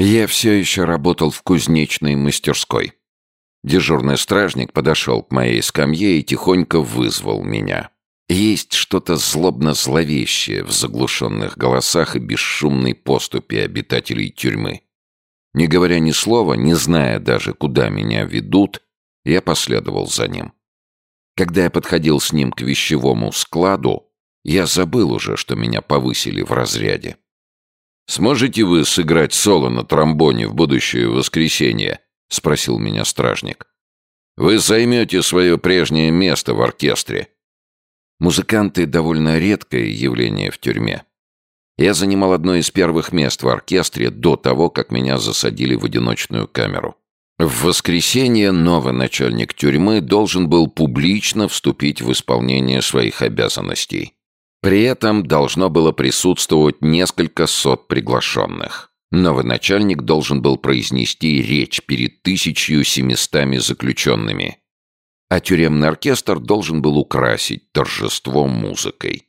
Я все еще работал в кузнечной мастерской. Дежурный стражник подошел к моей скамье и тихонько вызвал меня. Есть что-то злобно-зловещее в заглушенных голосах и бесшумной поступе обитателей тюрьмы. Не говоря ни слова, не зная даже, куда меня ведут, я последовал за ним. Когда я подходил с ним к вещевому складу, я забыл уже, что меня повысили в разряде. «Сможете вы сыграть соло на тромбоне в будущее воскресенье?» — спросил меня стражник. «Вы займете свое прежнее место в оркестре». Музыканты — довольно редкое явление в тюрьме. Я занимал одно из первых мест в оркестре до того, как меня засадили в одиночную камеру. В воскресенье новый начальник тюрьмы должен был публично вступить в исполнение своих обязанностей. При этом должно было присутствовать несколько сот приглашенных. Новый начальник должен был произнести речь перед 1700 заключенными. А тюремный оркестр должен был украсить торжество музыкой.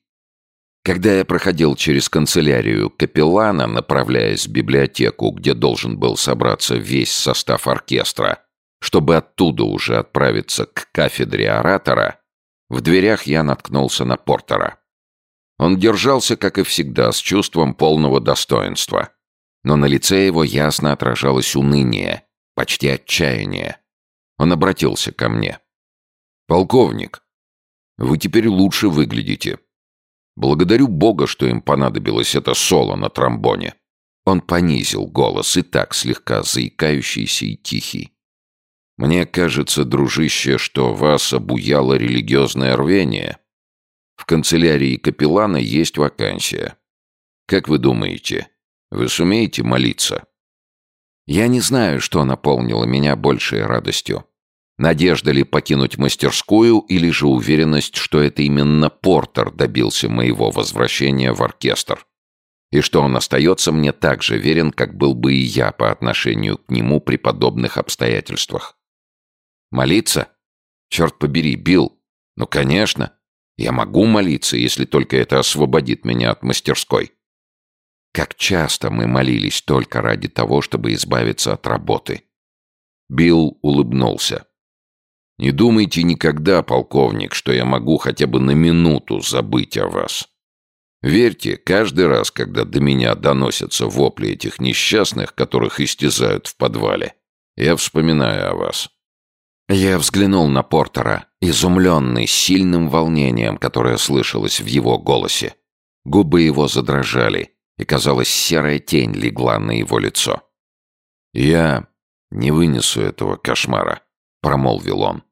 Когда я проходил через канцелярию капеллана, направляясь в библиотеку, где должен был собраться весь состав оркестра, чтобы оттуда уже отправиться к кафедре оратора, в дверях я наткнулся на Портера. Он держался, как и всегда, с чувством полного достоинства. Но на лице его ясно отражалось уныние, почти отчаяние. Он обратился ко мне. «Полковник, вы теперь лучше выглядите. Благодарю Бога, что им понадобилось это соло на тромбоне». Он понизил голос, и так слегка заикающийся и тихий. «Мне кажется, дружище, что вас обуяло религиозное рвение. В канцелярии капеллана есть вакансия. Как вы думаете, вы сумеете молиться?» Я не знаю, что наполнило меня большей радостью. Надежда ли покинуть мастерскую или же уверенность, что это именно Портер добился моего возвращения в оркестр? И что он остается мне так же верен, как был бы и я по отношению к нему при подобных обстоятельствах? Молиться? Черт побери, Билл. Ну, конечно. Я могу молиться, если только это освободит меня от мастерской. Как часто мы молились только ради того, чтобы избавиться от работы. Билл улыбнулся. Не думайте никогда, полковник, что я могу хотя бы на минуту забыть о вас. Верьте, каждый раз, когда до меня доносятся вопли этих несчастных, которых истязают в подвале, я вспоминаю о вас. Я взглянул на Портера, изумленный сильным волнением, которое слышалось в его голосе. Губы его задрожали, и, казалось, серая тень легла на его лицо. «Я не вынесу этого кошмара», — промолвил он.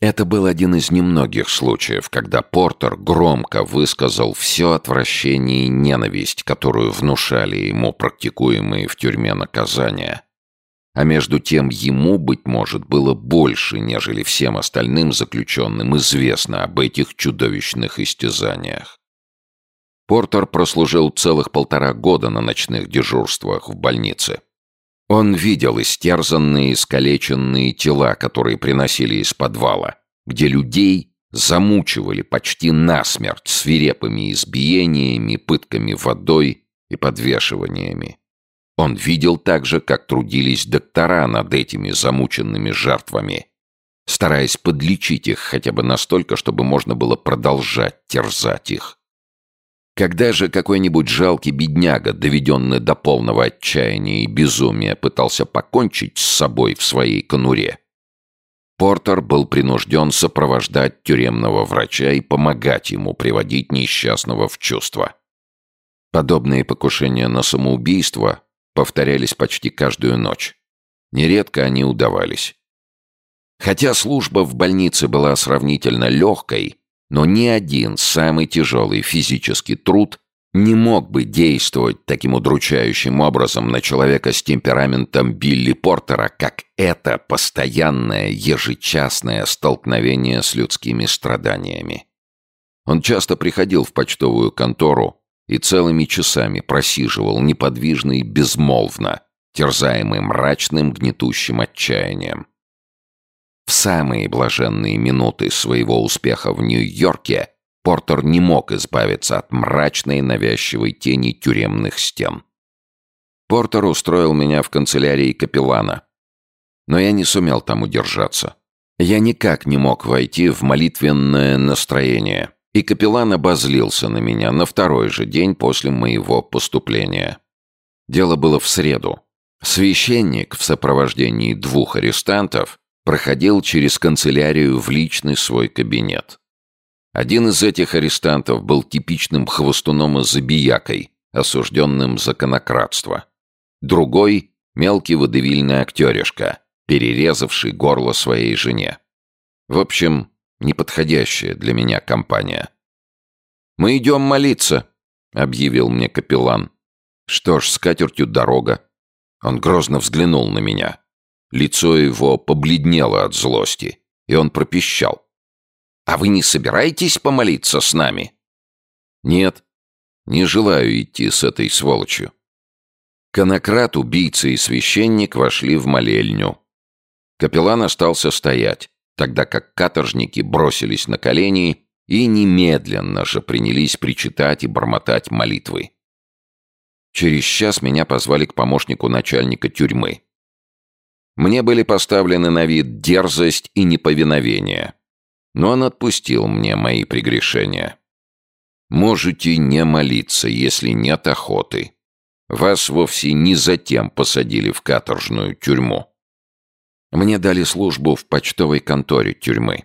Это был один из немногих случаев, когда Портер громко высказал все отвращение и ненависть, которую внушали ему практикуемые в тюрьме наказания. А между тем ему, быть может, было больше, нежели всем остальным заключенным известно об этих чудовищных истязаниях. Портер прослужил целых полтора года на ночных дежурствах в больнице. Он видел истерзанные, искалеченные тела, которые приносили из подвала, где людей замучивали почти насмерть свирепыми избиениями, пытками водой и подвешиваниями. Он видел также, как трудились доктора над этими замученными жертвами, стараясь подлечить их хотя бы настолько, чтобы можно было продолжать терзать их. Когда же какой-нибудь жалкий бедняга, доведенный до полного отчаяния и безумия, пытался покончить с собой в своей конуре, Портер был принужден сопровождать тюремного врача и помогать ему приводить несчастного в чувство. Подобные покушения на самоубийство повторялись почти каждую ночь. Нередко они удавались. Хотя служба в больнице была сравнительно легкой, но ни один самый тяжелый физический труд не мог бы действовать таким удручающим образом на человека с темпераментом Билли Портера, как это постоянное ежечасное столкновение с людскими страданиями. Он часто приходил в почтовую контору и целыми часами просиживал неподвижно и безмолвно, терзаемый мрачным гнетущим отчаянием. В самые блаженные минуты своего успеха в Нью-Йорке Портер не мог избавиться от мрачной навязчивой тени тюремных стен. Портер устроил меня в канцелярии капеллана. Но я не сумел там удержаться. Я никак не мог войти в молитвенное настроение, и капеллан обозлился на меня на второй же день после моего поступления. Дело было в среду. Священник в сопровождении двух арестантов проходил через канцелярию в личный свой кабинет. Один из этих арестантов был типичным хвостуном и забиякой, осужденным за конократство. Другой — мелкий водевильный актеришка, перерезавший горло своей жене. В общем, неподходящая для меня компания. «Мы идем молиться», — объявил мне капеллан. «Что ж, с катертью дорога». Он грозно взглянул на меня. Лицо его побледнело от злости, и он пропищал. «А вы не собираетесь помолиться с нами?» «Нет, не желаю идти с этой сволочью». Конократ, убийца и священник вошли в молельню. Капеллан остался стоять, тогда как каторжники бросились на колени и немедленно же принялись причитать и бормотать молитвы. Через час меня позвали к помощнику начальника тюрьмы. Мне были поставлены на вид дерзость и неповиновение, но он отпустил мне мои прегрешения. Можете не молиться, если нет охоты. Вас вовсе не затем посадили в каторжную тюрьму. Мне дали службу в почтовой конторе тюрьмы.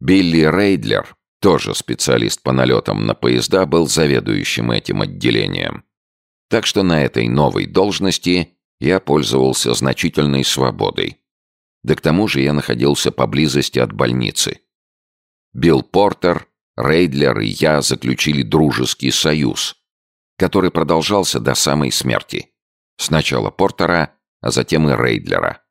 Билли Рейдлер, тоже специалист по налетам на поезда, был заведующим этим отделением. Так что на этой новой должности я пользовался значительной свободой. Да к тому же я находился поблизости от больницы. Билл Портер, Рейдлер и я заключили дружеский союз, который продолжался до самой смерти. Сначала Портера, а затем и Рейдлера.